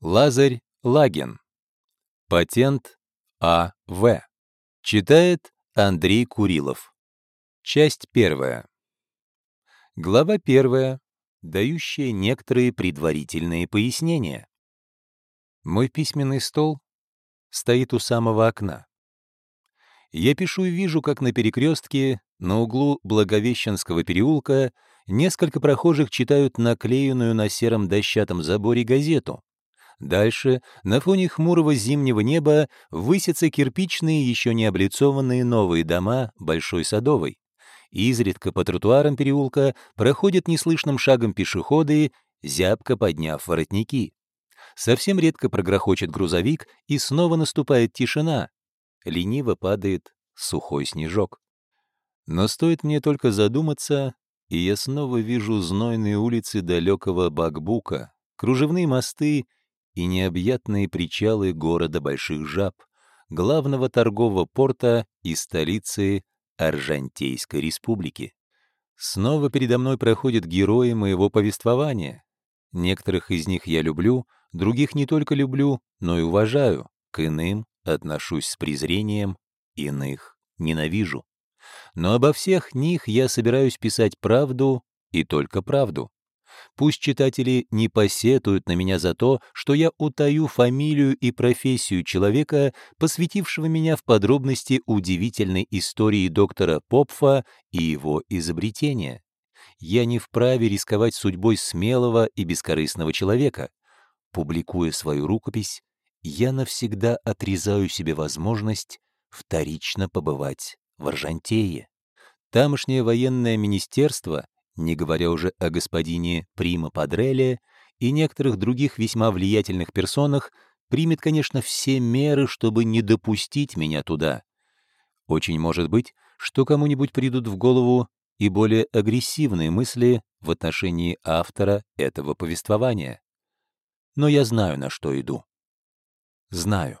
Лазарь Лагин. Патент А.В. Читает Андрей Курилов. Часть первая. Глава первая, дающая некоторые предварительные пояснения. Мой письменный стол стоит у самого окна. Я пишу и вижу, как на перекрестке, на углу Благовещенского переулка, несколько прохожих читают наклеенную на сером дощатом заборе газету. Дальше, на фоне хмурого зимнего неба, высятся кирпичные, еще не облицованные новые дома Большой Садовой. Изредка по тротуарам переулка проходят неслышным шагом пешеходы, зябко подняв воротники. Совсем редко прогрохочет грузовик, и снова наступает тишина. Лениво падает сухой снежок. Но стоит мне только задуматься, и я снова вижу знойные улицы далекого Бакбука, кружевные мосты и необъятные причалы города Больших Жаб, главного торгового порта и столицы Аржантейской республики. Снова передо мной проходят герои моего повествования. Некоторых из них я люблю, других не только люблю, но и уважаю, к иным отношусь с презрением, иных ненавижу. Но обо всех них я собираюсь писать правду и только правду. Пусть читатели не посетуют на меня за то, что я утаю фамилию и профессию человека, посвятившего меня в подробности удивительной истории доктора Попфа и его изобретения. Я не вправе рисковать судьбой смелого и бескорыстного человека. Публикуя свою рукопись, я навсегда отрезаю себе возможность вторично побывать в Аржантее. Тамошнее военное министерство не говоря уже о господине Прима Падреле и некоторых других весьма влиятельных персонах, примет, конечно, все меры, чтобы не допустить меня туда. Очень может быть, что кому-нибудь придут в голову и более агрессивные мысли в отношении автора этого повествования. Но я знаю, на что иду. Знаю.